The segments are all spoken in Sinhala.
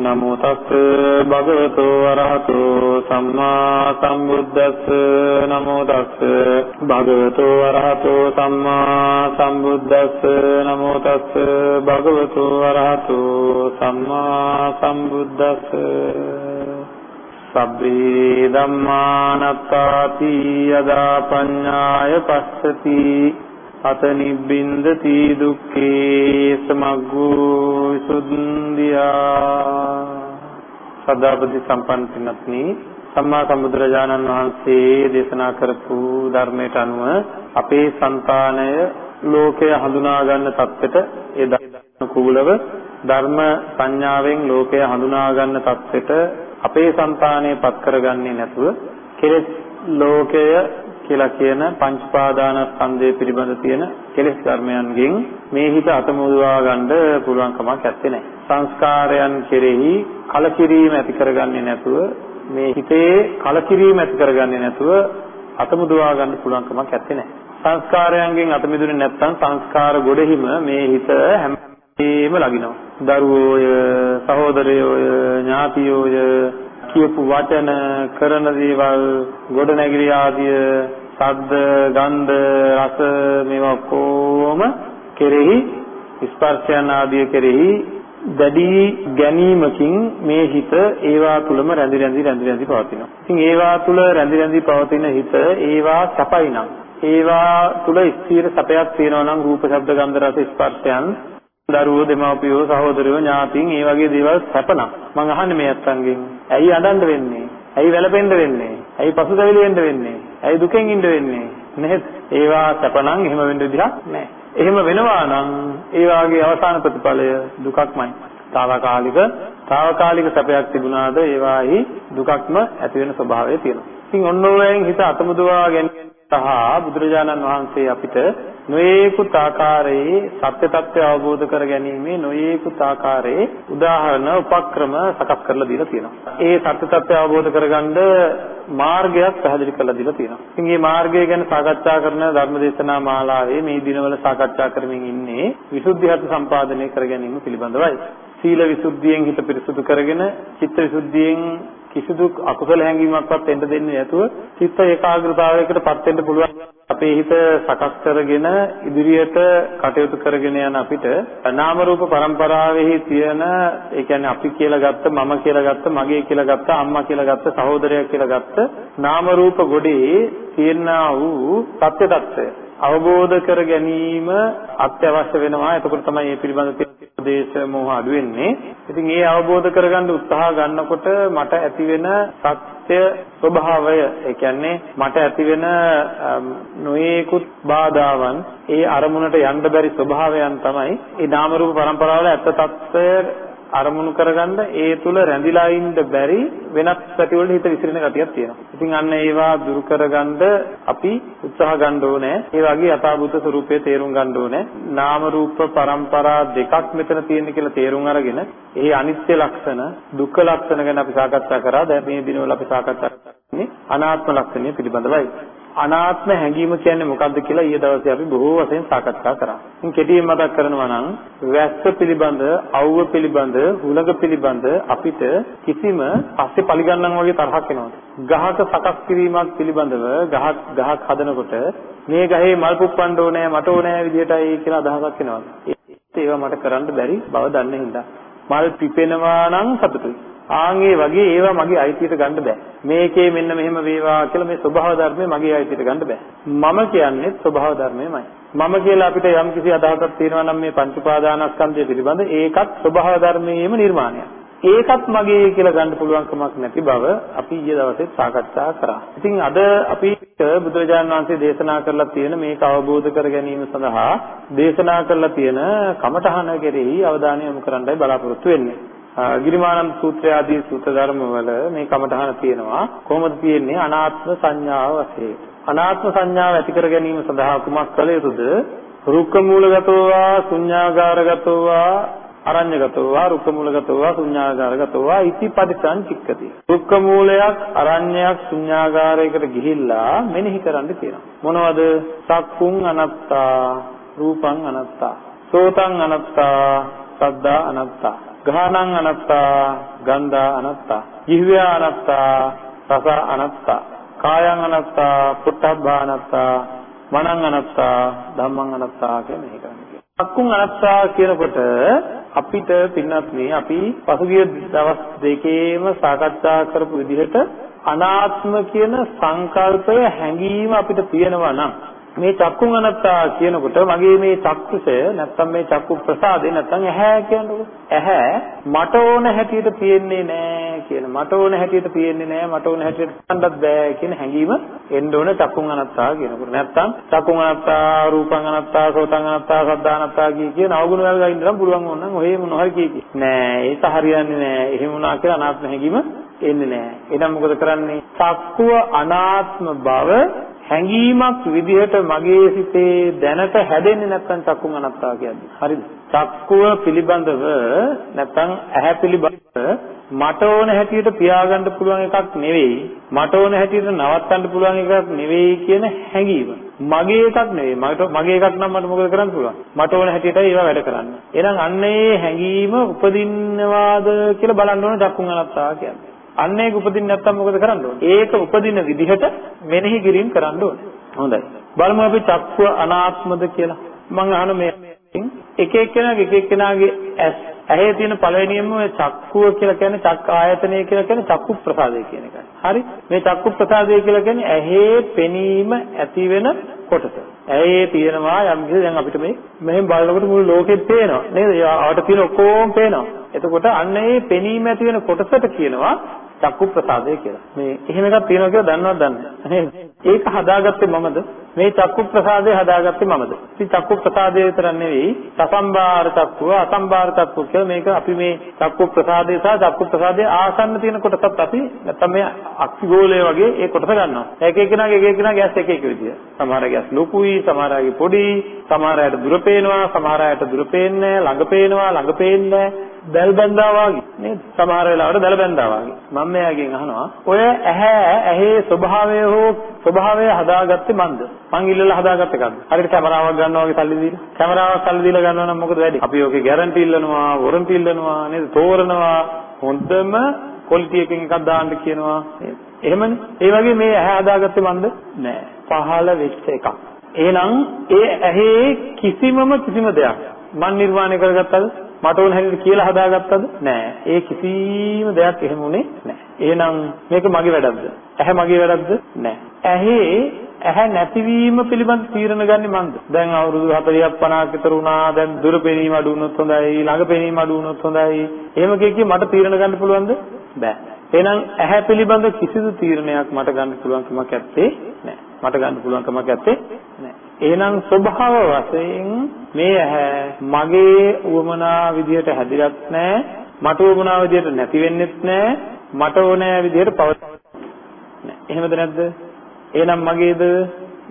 නමෝ තස් භගවතු වරහතෝ සම්මා සම්බුද්දස්ස. නමෝ තස් භගවතු වරහතෝ සම්මා සම්බුද්දස්ස. නමෝ තස් භගවතු වරහතෝ සම්මා සම්බුද්දස්ස. සබ්බේ ධම්මානත්තාති යදා පඤ්ඤාය පස්සති. අත නිබ්බින්දති දුක්ඛේ සමග්ගෝ සුද්ධියා සදාපති සම්පන්න පින්වත්නි සම්මා සම්බුදුරජාණන් වහන්සේ දේශනා කරපු ධර්මයට අනුව අපේ సంతානය ලෝකය හඳුනා ගන්න தත්ත්වයට ඒ දක්න කුලව ධර්ම සංඥාවෙන් ලෝකය හඳුනා ගන්න தත්ත්වයට අපේ సంతානය පත් කරගන්නේ නැතුව කෙලෙස් ලෝකය කියලා කියන පංච පාදානස්කන්ධය පිළිබඳ තියෙන කෙලෙස් ධර්මයන්ගෙන් මේ හිත අතමුදවා ගන්න පුළුවන් කමක් නැත්තේ නෑ. සංස්කාරයන් කෙරෙහි කලකිරීම ඇති කරගන්නේ නැතුව මේ හිතේ කලකිරීම ඇති කරගන්නේ නැතුව අතමුදවා ගන්න පුළුවන් කමක් නැත්තේ නෑ. සංස්කාරයන්ගෙන් අත මිදුනේ නැත්නම් සංස්කාර ගොඩෙහිම මේ හිත හැමදේම ලගිනවා. දරුවෝය, සහෝදරයෝය, ඥාතියෝය කියපු වචන කරන දේවල් ගොඩනැගිලි ආදිය ශබ්ද ගන්ධ රස මේවා කොහොම කෙරෙහි ස්පර්ශයන් ආදිය කෙරෙහි දැඩි ගැනීමකින් මේ හිත ඒවා තුලම රැඳි රැඳි රැඳි රැඳි පවතිනවා. ඉතින් ඒවා තුල රැඳි රැඳි පවතින හිත ඒවා සපයි නම් ඒවා තුල ස්ථීර සපයක් තියෙනවා නම් රූප ශබ්ද ගන්ධ රස ස්පර්ශයන් දරුවෝ දෙමව්පියෝ සහෝදරයෝ ඥාතීන් මේ වගේ දේවල් සැපනම් මං අහන්නේ මේ අත්තන්ගෙන් ඇයි අඬන්න වෙන්නේ? ඇයි වැළපෙන්න වෙන්නේ? ඇයි පසුතැවිලි වෙන්න වෙන්නේ? ඇයි දුකෙන් ඉන්න වෙන්නේ? නේද? ඒවා සැපනම් එහෙම වෙන්න විදිහක් නැහැ. එහෙම වෙනවා නම් ඒ වාගේ අවසාන ප්‍රතිඵලය දුකක්මයි. తాවකාලික తాවකාලික සැපයක් තිබුණාද ඒවාහි දුකක්ම ඇති වෙන ස්වභාවය තියෙනවා. ඉතින් ඔන්න ඔයයන් හිත අතමුදවා ගැනීම සහ බුදුරජාණන් වහන්සේ අපිට නොයේකුත් ආකාරයේ සත්‍ය తත්වය අවබෝධ කර ගැනීමේ නොයේකුත් ආකාරයේ උදාහරණ උපක්‍රම සකස් කරලා දීලා තියෙනවා. ඒ සත්‍ය తත්වය අවබෝධ කරගන්න මාර්ගයක් පැහැදිලි කරලා දීලා තියෙනවා. ඉතින් මේ මාර්ගය ගැන සාකච්ඡා කරන ධර්මදේශනා මාලාවේ මේ දිනවල සාකච්ඡා කරමින් ඉන්නේ විසුද්ධිහත් සම්පාදනය කර ගැනීම පිළිබඳවයි. සීල විසුද්ධියෙන් හිත පිරිසුදු කරගෙන චිත්ත විසුද්ධියෙන් කිසිදු අකුසල හැඟීමක්වත් එන්න දෙන්නේ නැතුව චිත්ත ඒකාග්‍රතාවයකටපත් වෙන්න පුළුවන්. අපේ හිත සකස් කරගෙන ඉදිරියට කටයුතු කරගෙන යන අපිට නාම රූප પરම්පරාවෙහි තියෙන ඒ කියන්නේ අපි කියලා ගත්ත මම කියලා ගත්ත මගේ කියලා ගත්ත අම්මා කියලා ගත්ත සහෝදරයා කියලා ගත්ත නාම රූප ගොඩේ තියෙනා වූ සත්‍ය తত্ত্বය අවබෝධ කර ගැනීම අත්‍යවශ්‍ය වෙනවා. එතකොට තමයි මේ පිළිබඳ දේශ මොහ අඩු වෙන්නේ. ඉතින් ඒ අවබෝධ කරගන්න උත්සාහ ගන්නකොට මට ඇති වෙන සත්‍ය ස්වභාවය, ඒ කියන්නේ මට ඇති වෙන නොයේකුත් බාධාවන්, ඒ අරමුණට යන්න බැරි ස්වභාවයන් තමයි ඒ නාම රූප પરම්පරාවල ඇත්ත తත්වය අරමුණු කරගන්න ඒ තුල රැඳිලා ඉන්න බැරි වෙනත් පැතිවලට හිත විසිරෙන ගතියක් තියෙනවා. ඉතින් අන්න ඒවා දුරු කරගන්න අපි උත්සාහ ගන්න ඕනේ. ඒ වගේ යථාභූත ස්වરૂපයේ තේරුම් ගන්න ඕනේ. නාම රූප પરම්පරා දෙකක් මෙතන තියෙන කියලා තේරුම් අරගෙන ඒ අනිත්‍ය ලක්ෂණ, දුක්ඛ ලක්ෂණ ගැන අපි සාකච්ඡා කරා. දැන් මේ දිනවල අපි සාකච්ඡා කරන්නේ අනාත්ම ලක්ෂණය පිළිබඳවයි. අනාත්ම හැඟීම කියන්නේ මොකක්ද කියලා ඊයේ දවසේ අපි බොහෝ වශයෙන් සාකච්ඡා කරා. ඉතින් කෙටියෙන් මතක් කරනවා නම් වැස්ස පිළිබඳ, අවුව පිළිබඳ, හුලඟ පිළිබඳ අපිට කිසිම පස්සේ පරිගන්නම් වගේ තරහක් එනවද? ගහක සකස් කිරීමක් පිළිබඳව ගහක් ගහක් හදනකොට මේ ගහේ මල් පුප්පන්න ඕනේ, මට ඕනේ විදිහටයි කියලා අදහසක් එනවද? ඒවා මට කරන්න බැරි බව දන්නේ හින්දා. මල් පිපෙනවා නම් සතුටුයි. ආන්ගේ වගේ ඒවා මගේ අයිතියට ගන්න බෑ. මේකේ මෙන්න මෙහෙම වේවා කියලා මේ ස්වභාව ධර්මය මගේ අයිතියට ගන්න බෑ. මම කියන්නේ ස්වභාව ධර්මයමයි. මම කියලා අපිට යම් කිසි අදහසක් තියෙනවා නම් මේ පංච උපාදානස්කන්ධය පිළිබඳ ඒකත් ස්වභාව ධර්මයේම නිර්මාණයක්. ඒකත් මගේ කියලා ගන්න පුළුවන් කමක් නැති බව අපි ඊයේ දවසේ සාකච්ඡා කරා. ඉතින් අද අපි බුදුරජාණන් වහන්සේ දේශනා කරලා තියෙන මේක අවබෝධ කර ගැනීම සඳහා දේශනා කරලා තියෙන කමඨහන කෙරෙහි අවධානය යොමු කරන්නයි බලාපොරොත්තු වෙන්නේ. ගිරිමානන්ද සූත්‍රය ආදී සූත්‍ර ධර්ම වල මේ කමඨහන තියෙනවා. කොහොමද තියෙන්නේ? අනාත්ම සංඥාව වශයෙන්. අනාත්ම සංඥාව ඇති කර ගැනීම සඳහා කුමක් කළ යුතුද? රුක්ක මූලගතෝවා ශුඤ්ඤාගාරගතෝවා අරඤ්‍යගතෝවා රුක්ක මූලගතෝවා ශුඤ්ඤාගාරගතෝවා ඉති පරිසං චික්කති. රුක්ක මූලයක් අරඤ්‍යයක් ශුඤ්ඤාගාරයකට ගිහිල්ලා මෙනෙහි කරන්න කියනවා මොනවද? සක්කුං අනත්තා රූපං අනත්තා සෝතං අනත්තා සද්දා අනත්තා. ගානං අනත්තා ගන්ධා අනත්තා ජීවයා අනත්තා රස අනත්තා කායං අනත්තා පුට්ඨබ්බා අනත්තා මනං අනත්තා ධම්මං අනත්තා කියන මේක කරන්නේ. අක්කුං අනත්තා කියනකොට අපිට පින්නත් මේ අපි පසුගිය දවස් දෙකේම සාකච්ඡා කරපු විදිහට අනාත්ම කියන සංකල්පය හැඟීම අපිට තියෙනවා නම් මේ චක්කුං අනත්තා කියනකොට මගේ මේ චක්කුසය නැත්තම් මේ චක්කු ප්‍රසාදේ නැත්තම් ඇහැ කියනකොට ඇහැ මට ඕන හැටියට පේන්නේ නෑ කියන මට ඕන හැටියට පේන්නේ නෑ මට ඕන හැටියට ගන්නත් බෑ කියන හැඟීම එන්න ඕන චක්කුං අනත්තා කියනකොට. නැත්තම් චක්කුං අනත්තා රූපං අනත්තා සෝතං අනත්තා සද්දා අනත්තා කිය කියන අවගුණ වල ගින්න නම් පුළුවන් ඕනනම් ඔහේ මොන හරි කිය කි නෑ ඒක හරියන්නේ නෑ. එහෙම වුණා කියලා අනාත්ම හැඟීම එන්නේ නෑ. එහෙනම් මොකද කරන්නේ? චක්කුව අනාත්ම බව හැඟීමක් විදිහට මගේ සිතේ දැනට හැදෙන්නේ නැත්නම් චක්කුං අනත්තා කියන්නේ. හරිද? චක්කුව පිළිබඳව නැත්නම් ඇහැ පිළිබඳව මට ඕන හැටියට පියාගන්න පුළුවන් එකක් නෙවෙයි. මට ඕන හැටියට නවත්තන්න පුළුවන් එකක් නෙවෙයි කියන හැඟීම. මගේ එකක් නෙවෙයි. මට මගේ එකක් නම් මට මොකද කරන්න පුළුවන්? මට ඕන හැටියට ඒවා වැඩ කරන්න. එහෙනම් අන්න ඒ හැඟීම උපදින්නවාද කියලා බලන්න ඕන චක්කුං අනත්තා කියන්නේ. අන්න ඒක උපදින්න නැත්තම් මොකද කරන්න ඕනේ? ඒක උපදින විදිහට මෙනෙහි කිරීම කරන්න ඕනේ. හොඳයි. බලමු අපි චක්කුව අනාත්මද කියලා. මම අහන මේ එක එක්කෙනාගේ එක එක්කෙනාගේ ඇස් ඇහි තියෙන පළවෙනියම චක්කුව කියලා කියන්නේ චක් ආයතනය කියලා කියන්නේ චක්කු ප්‍රසාදය කියන එකයි. හරි? මේ චක්කු ප්‍රසාදය කියලා කියන්නේ ඇහි පෙනීම ඇති වෙන කොටස. ඇහි තියෙනවා යම් කිසි දැන් අපිට මේ මෙහෙම බලනකොට මුළු ලෝකෙත් පේනවා. නේද? ආවට තියෙන ඔක්කොම පේනවා. එතකොට අන්න ඒ පෙනීම ඇති වෙන කොටසට කියනවා චක්කු ප්‍රසාදය කියලා. මේ එහෙම එකක් තියෙනවා කියලා දන්නවද දන්නේ නැහැ. ඒක හදාගත්තේ මමද? මේ චක්කු ප්‍රසාදය හදාගත්තේ මමද? ඉතින් චක්කු ප්‍රසාදය විතර නෙවෙයි, සසම්බාර චක්කුව, අසම්බාර චක්කුව කියලා මේක අපි මේ චක්කු ප්‍රසාදය සහ චක්කු ප්‍රසාදයේ ආසන්න තියෙන කොටසත් අපි නැත්තම් මේ අක්ෂිගෝලය වගේ ඒ කොටස ගන්නවා. එක එකනාගේ එක එකනාගේ ඇස් එක එක විදිය. සමහර ඇස් ලොකුයි, සමහර අයගේ පොඩි, සමහර අයට දුර පේනවා, සමහර අයට දුර පේන්නේ නැහැ, ළඟ පේනවා, ළඟ පේන්නේ නැහැ. දැල් බැඳා වගේ නේද? සමහර වෙලාවට දැල් බැඳා වගේ. මම මෙයාගෙන් අහනවා ඔය ඇහැ ඇහි ස්වභාවය හෝ ස්වභාවය හදාගත්තේ මන්ද? මං ඉල්ලලා හදාගත්ත එකක්ද? හරියට කැමරාවක් ගන්නවා වගේ සල්ලි දීලා. කැමරාවක් සල්ලි දීලා ගන්නවා නම් මොකද වෙන්නේ? අපි ඔකේ ගැරන්ටි ඉල්ලනවා, වොරන්ටි ඉල්ලනවා නේද? තෝරනවා. හොඳම ක්වොලිටි එකකින් එකක් දාන්න කියනවා. එහෙමනේ. ඒ වගේ මේ ඇහැ හදාගත්තේ මන්ද? නෑ. පහළ වෙච්ච එකක්. එහෙනම් ඒ ඇහි කිසිමම කිසිම දෙයක් මන් නිර්මාණය කරගත්තද? මට ඕන හැටියට කියලා හදාගත්තද? නෑ. ඒ කිසිම දෙයක් එහෙම උනේ නෑ. එහෙනම් මේක මගේ වැඩක්ද? ඇහැ මගේ වැඩක්ද? නෑ. ඇහි ඇහැ නැතිවීම පිළිබඳ තීරණ ගන්නෙ මන්ද? දැන් අවුරුදු 40ක් 50ක් විතර වුණා. දැන් දුර පෙනීම අඩු වුණොත් හොඳයි, ළඟ පෙනීම අඩු වුණොත් හොඳයි. එහෙම කිය මට තීරණ ගන්න පුළුවන්ද? බෑ. එහෙනම් ඇහැ පිළිබඳ කිසිදු තීරණයක් මට ගන්න පුළුවන් කමක් නැත්තේ නෑ. මට ගන්න පුළුවන් කමක් නැත්තේ නෑ. එහෙනම් ස්වභාව වශයෙන් මේ ඇහැ මගේ උවමනා විදියට හැදිරත් නෑ මට උවමනා විදියට නැති වෙන්නෙත් නෑ මට ඕනෑ විදියට පවතින්නේ නෑ. එහෙමද නැද්ද? එහෙනම් මගේද?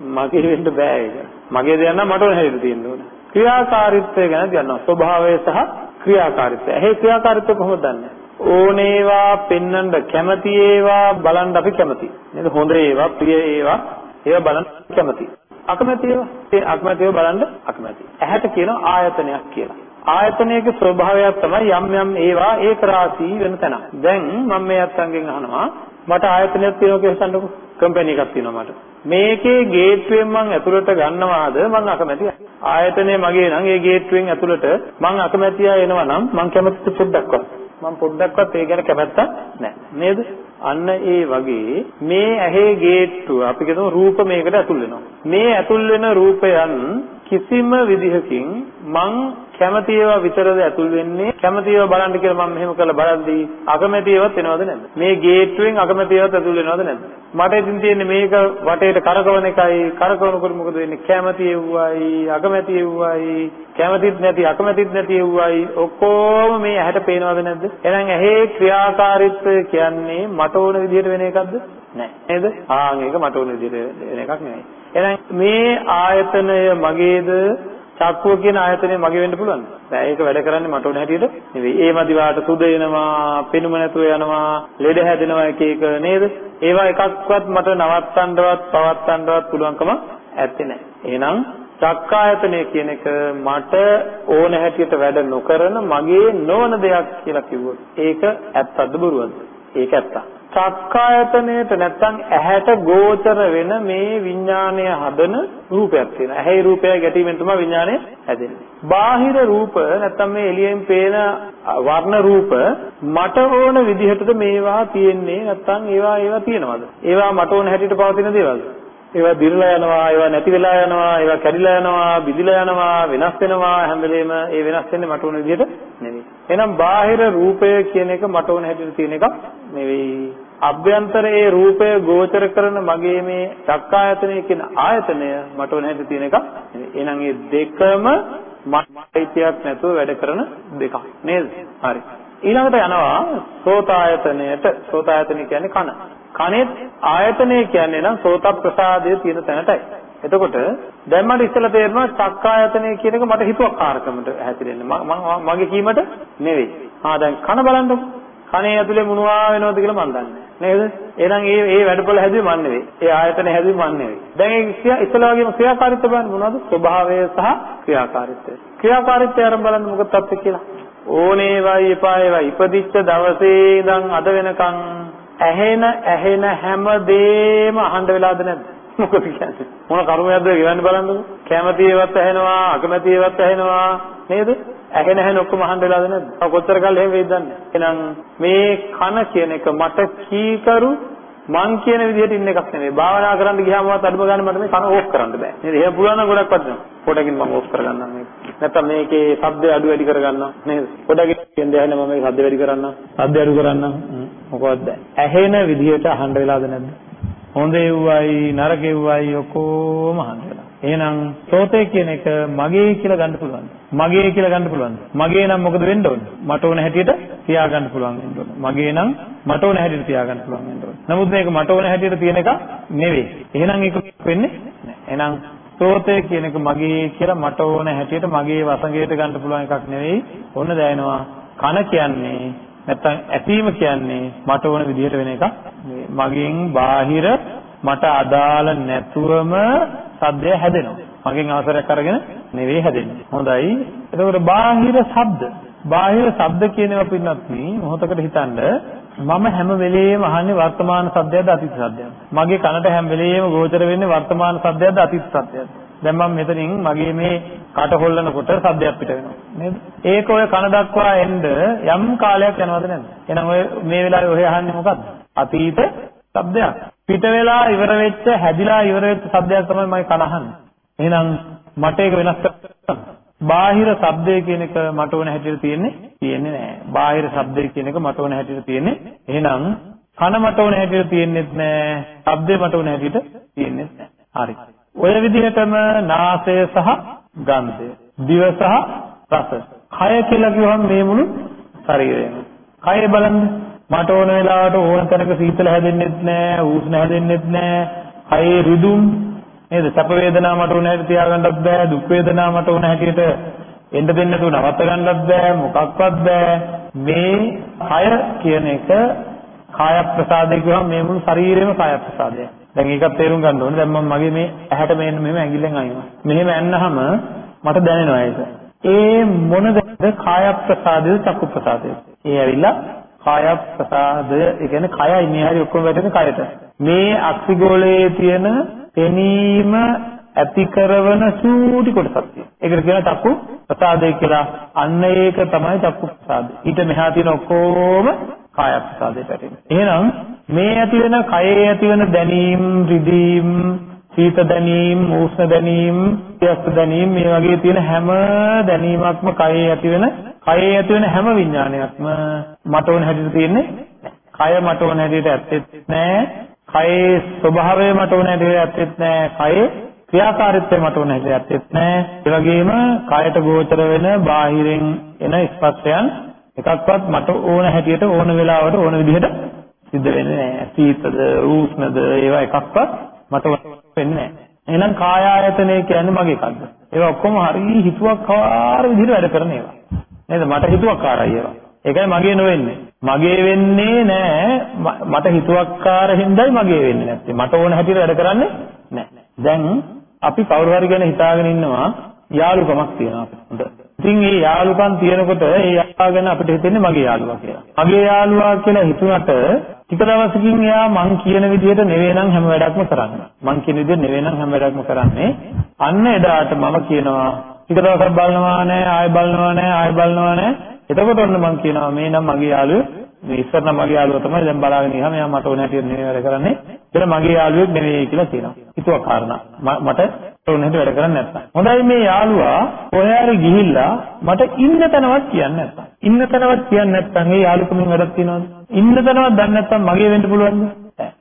මගේ වෙන්න බෑ ඒක. මගේ දෙයක් නම් මට ඕන හැටියට තියෙන්න ඕන. ක්‍රියාකාරීත්වය ගැන කියනවා. ස්වභාවය සහ ක්‍රියාකාරීත්වය. එහේ ක්‍රියාකාරීත්වය කොහොමද දන්නේ? ඕනේවා පෙන්වන්න කැමති ඒවා බලන්න අපි කැමති. නේද? හොඳ ඒවා ප්‍රිය ඒවා ඒවා බලන්න කැමති. අකමැති ඒවා. ඒ අකමැති ඒවා බලන්න අකමැති. ඇහැට කියනවා ආයතනයක් කියලා. ආයතනයක ස්වභාවයක් තමයි යම් යම් ඒවා ඒක රාශී වෙන තැන. දැන් මම මේ අත්ංගෙන් අහනවා මට ආයතනයක් තියෙනවා කියලා හිතන්නකෝ. කම්පැනි එකක් තියෙනවා මට. මේකේ ගේට්ටුවෙන් මං ඇතුළට ගන්නවාද මං අකමැතියි. ආයතනය මගේ නම් ඒ ගේට්ටුවෙන් ඇතුළට මං අකමැතියි එනවා නම් මං කැමති පොඩ්ඩක්වත්. මම පොඩ්ඩක්වත් ඒ ගැන කැමැත්තක් නැහැ නේද අන්න ඒ වගේ මේ ඇහි ගේට්ටුව අපි කියමු රූප මේකට ඇතුල් වෙනවා. මේ ඇතුල් වෙන රූපයන් කිසිම විදිහකින් මං කැමති ඒවා විතරද ඇතුල් වෙන්නේ? කැමති ඒවා බලන්න කියලා මම මෙහෙම කරලා බලද්දී අකමැති ඒවාත් එනවද නැද්ද? මේ ගේට්ටුවෙන් අකමැති ඒවාත් ඇතුල් වෙනවද නැද්ද? මට ඉතින් තියෙන්නේ මේක වටේට කරකවන එකයි. කරකවනකොට මොකද වෙන්නේ? කැමති ඒවයි අකමැති ඒවයි කැමතිත් නැති අකමැතිත් නැති ඒවයි ඔක්කොම මේ ඇහැට පේනවද නැද්ද? එහෙනම් ඇහි ක්‍රියාකාරීත්වය කියන්නේ මට ඕන විදිහට වෙන එකක්ද නෑ නේද ආන් ඒක මට ඕන විදිහට වෙන එකක් නෙවෙයි එහෙනම් මේ ආයතනය මගේද චක්කුව කියන ආයතනය මගේ වෙන්න පුළුවන්ද? බෑ ඒක වැඩ කරන්නේ මට ඕන හැටියට නෙවෙයි. ඒ මදිවාට සුද එනවා, පෙනුම නැතුව යනවා, ලෙඩ හැදෙනවා එක එක නේද? ඒවා එකක්වත් මට නවත්තන්නවත් පවත්තන්නවත් පුළුවන්කම ඇත්තේ නැහැ. එහෙනම් චක්කායතනය කියන එක මට ඕන හැටියට වැඩ නොකරන මගේ නොවන දෙයක් කියලා කිව්වොත් ඒක ඇත්තද බොරුවද? ඒක ඇත්තක්. චක්කායතනයට නැත්තම් ඇහැට ගෝචර වෙන මේ විඥානය හදන රූපයක් තියෙනවා. ඇහැයි රූපය ගැටීමෙන් තමයි විඥානය හැදෙන්නේ. බාහිර රූප නැත්තම් මේ එළියෙන් පේන වර්ණ රූප මට ඕන විදිහටද මේවා තියෙන්නේ නැත්තම් ඒවා ඒවා තියෙනවද? ඒවා මට ඕන හැටියට පවතින දේවල්ද? ඒවා දිරලා යනවා, ඒවා නැති වෙලා යනවා, ඒවා කැඩිලා යනවා, බිඳිලා යනවා, වෙනස් වෙනවා හැම වෙලේම ඒ වෙනස් වෙන්නේ මට ඕන විදිහට නෙවෙයි. එහෙනම් බාහිර රූපය කියන එක මට ඕන හැටියට තියෙන එකක් නෙවෙයි. අභ්‍යන්තරයේ රූපය ගෝචර කරන මගේ මේ චක්කායතනය කියන ආයතනය මට ඕන හැටියට තියෙන එකක් නෙවෙයි. එහෙනම් මේ දෙකම මයිතියක් නැතුව වැඩ කරන දෙකක් නේද? හරි. ඊළඟට යනවා සෝතායතනයට. සෝතායතනය කියන්නේ කන. කනෙත් ආයතනය කියන්නේ නම් සෝත ප්‍රසාදයේ තියෙන තැනටයි. එතකොට දැන් මට ඉස්සෙල්ලා තේරෙනවා චක්කායතනය කියන එක මට හිතුවක්කාරකමට හැතිරෙන්නේ. මගේ කීමට නෙවෙයි. ආ දැන් කන බලන්නකො. කනේ ඇතුලේ මොනවා වෙනවද කියලා මන් දන්නේ නේද? එහෙනම් ඒ ඒ වැඩපොළ හැදුවේ මන් නෙවෙයි. ඒ ආයතන හැදුවේ මන් නෙවෙයි. දැන් ඒ ඉස්සෙල්ලා වගේම ක්‍රියාකාරීත්වය බලන්න මොනවද? ස්වභාවය සහ ක්‍රියාකාරීත්වය. ක්‍රියාකාරීත්වය අරන් බලන්න මොකක්ද තත්ත්වය කියලා. ඕනේවයි එපායවයි ඉපදිච්ච දවසේ ඉඳන් අද වෙනකන් ඇහෙන ඇහෙන හැම දෙෙම අහන්න වෙලාද නැද්ද? මොකද කියන්නේ? මොන කර්මයක්ද ගෙවන්න බලන්නකො. කැමති ඒවත් ඇහෙනවා, අකමැති ඒවත් ඇහෙනවා නේද? ඇහෙන ඇහෙන ඔක්කොම අහන්න වෙලාද නැද්ද? කොච්චර කල් එහෙම වෙයිද දන්නේ. එහෙනම් මේ කන කියන එක මට කීකරු මං කියන විදිහට ඉන්න එකක් නෙමෙයි. භාවනා කරන්න ගියාමවත් අඩුම ගන්න මට මේ කන ඕෆ් කරන්න බෑ. නේද? එහෙම පුළුවන් නම් ගොඩක් වටිනවා. පොඩකින් මම ඕෆ් කරගන්නම් මේක. නැත්තම් මේකේ ශබ්දය අඩු වැඩි කරගන්නම් නේද? පොඩකින් කියන්නේ මම මේ ශබ්ද වැඩි කරන්නම්. ශබ්ද අඩු කරන්නම්. මොකවද? ඇහෙන විදිහට අහන්න වෙලාද නැද්ද? හොඳ එව්වයි නරක එව්වයි ඔක්කොම අහන්න වෙලා. එහෙනම් සෝතේ කියන එක මගේ කියලා ගන්න පුළුවන්. මගේ කියලා ගන්න පුළුවන්. මගේ නම් මොකද වෙන්න ඕනේ? මට ඕන හැටියට තියාගන්න පුළුවන් වෙන්න ඕනේ. මගේ නම් මට ඕන හැටියට තියාගන්න පුළුවන් වෙන්න ඕනේ. නමුත් මේක මට ඕන හැටියට තියෙන එක නෙවෙයි. එහෙනම් ඒක වෙන්නේ නැහැ. එහෙනම් සෝතේ කියන එක මගේ කියලා මට ඕන හැටියට මගේ වසඟයට ගන්න පුළුවන් එකක් නෙවෙයි. ඔන්න දැනෙනවා. කන කියන්නේ නැත්තම් ඇසීම කියන්නේ මට ඕන විදිහට වෙන එකක් මගෙන් බාහිර මට අදාළ නැතුවම සද්දය හැදෙනවා. මගෙන් අවසරයක් අරගෙන නෙවෙයි හැදෙන්නේ. හොඳයි. එතකොට බාහිර ශබ්ද. බාහිර ශබ්ද කියනවා පින්නත් මොහොතකට හිතන්න මම හැම වෙලෙම අහන්නේ වර්තමාන ශබ්දයක්ද අතීත ශබ්දයක්ද? මගේ කනට හැම වෙලෙම ගෝචර වෙන්නේ වර්තමාන ශබ්දයක්ද අතීත ශබ්දයක්ද? දැන් මම මෙතනින් මගේ මේ කට හොල්ලනකොට ශබ්දයක් පිට වෙනවා නේද? ඒක ඔය කන දක්වා එන්න යම් කාලයක් යනවද නැද්ද? එහෙනම් ඔය මේ වෙලාවේ ඔය අහන්නේ මොකද්ද? අතීත ශබ්දයක්. පිට වෙලා ඉවර වෙච්ච හැදිලා ඉවර වෙච්ච ශබ්දයක් තමයි මම කන අහන්නේ. එහෙනම් මට ඒක වෙනස් කරන්න. බාහිර ශබ්දය කියන එක මට ඕන හැටියට තියෙන්නේ තියෙන්නේ නැහැ. බාහිර ශබ්දය කියන එක මට ඕන හැටියට තියෙන්නේ. එහෙනම් කන මට ඕන හැටියට තියෙන්නේත් නැහැ. ශබ්දය මට ඕන හැටියට තියෙන්නේත් නැහැ. හරි. ඔය විදිහටම නාසය සහ ගන්ධය, දිව සහ රස. කය කියලා කිව්වම මේ මුළු ශරීරයම. කය බලන්න මට ඕන වෙලාවට ඕන තැනක සීතල හැදෙන්නෙත් නැහැ, උෂ්ණ හැදෙන්නෙත් නැහැ. කයේ රිදුම් නේද? සැප වේදනා මට ඕන හැටියට තියාගන්නත් බෑ, දුක් වේදනා මට ඕන හැටියට එන්න දෙන්න තු නවත්ත ගන්නත් බෑ, මොකක්වත් බෑ. මේ කය කියන එක කාය ප්‍රසාදේ කියවම මේ මුළු ශරීරෙම කාය ප්‍රසාදයක්. දැන් ඒකත් තේරුම් ගන්න ඕනේ. දැන් මම මගේ මේ ඇහැට මෙන්න මෙහෙම ඇඟිල්ලෙන් අයිනවා. මෙහෙම ඇන්නහම මට දැනෙනවා ඒක. ඒ මොනද කාය ප්‍රසාදය චක්කු ප්‍රසාදය. ඒ ඇවිල්ලා කාය ප්‍රසාදය ඒ කියන්නේ කයයි මේ හරි ඔක්කොම වැටෙන කයට. මේ අක්සිගෝලයේ තියෙන පෙනීම ඇති කරන සූටි කොටසක් තියෙනවා. ඒකට කියන චක්කු ප්‍රසාදය කියලා. අන්න ඒක තමයි චක්කු ප්‍රසාදය. ඊට මෙහා තියෙන ඔක්කොම කාය ප්‍රසාදයට වැටෙනවා. එහෙනම් මේ ඇති වෙන කයේ ඇති වෙන දැනීම්, රිදීම්, සීත දැනීම්, උෂ්ණ දැනීම්, පියස්ස දැනීම් මේ වගේ තියෙන හැම දැනීමක්ම කයේ ඇති වෙන, කයේ ඇති වෙන හැම විඥානයක්ම මට ඕන හැටියට තියෙන්නේ කය මට ඕන හැටියට ඇත්තෙත් නෑ. කයේ ස්වභාවය මට ඕන හැටියට ඇත්තෙත් නෑ. කයේ ක්‍රියාකාරීත්වය මට ඕන හැටියට ඇත්තෙත් නෑ. ඒ වගේම කයට ගෝචර වෙන බාහිරින් එන ස්පර්ශයන් එකක්වත් මට ඕන හැටියට ඕන වෙලාවට ඕන විදිහට සිද්ධ වෙන්නේ නෑ. සීතද, උෂ්ණද ඒවා එකක්වත් මට වෙන්නේ නෑ. එහෙනම් කාය ආයතනය කියන්නේ මගේ එකක්ද? ඒවා ඔක්කොම හරිය හිතුවක්කාර විදිහට වැඩ කරන ඒවා. නේද? මට හිතුවක්කාරයි ඒවා. ඒකයි මගේ නොවෙන්නේ. මගේ වෙන්නේ නෑ මට හිතුවක්කාර හින්දායි මගේ වෙන්නේ නැත්තේ. මට ඕන හැටියට වැඩ කරන්නේ නෑ. දැන් අපි කවුරු හරි ගැන හිතාගෙන ඉන්නවා යාළුකමක් තියෙනවා අපිට. හොඳ. ඉතින් මේ යාළුකම් තියෙනකොට ඒ යාළුවා ගැන අපිට හිතෙන්නේ මගේ යාළුවා කියලා. මගේ යාළුවා කියලා හිතුණට ටික දවසකින් එයා මං කියන විදිහට නෙවෙයි නම් හැම වැඩක්ම කරන්නේ. මං කියන විදිහට නෙවෙයි නම් හැම වැඩක්ම කරන්නේ. අන්න එදාට මම කියනවා ටික දවසක් බලනවා නෑ ආයෙ බලනවා නෑ ආයෙ බලනවා නෑ. එතකොට ඔන්න මං කියනවා මේ නම් මගේ යාළුවෝ මේ ඉස්සර නම් මගේ යාළුවා තමයි දැන් බලාගෙන ඉහම එයා මට ඕන හැටියට නෙවෙයි වැඩ කරන්නේ. ඒක මගේ යාළුවෙක් නෙවෙයි කියලා කියනවා. හිතුවා කාරණා. මට ඕන හැටියට වැඩ කරන්නේ නැත්තම්. හොඳයි මේ යාළුවා කොහේ ගිහිල්ලා මට ඉන්න තැනවත් කියන්නේ නැත්තම්. ඉන්න තැනවත් කියන්නේ නැත්තම් ඒ යාළුකමින් වැඩක් තියනවද? ඉන්න තැනවත් දන්නේ නැත්තම් මගේ වෙන්න පුළුවන්ද?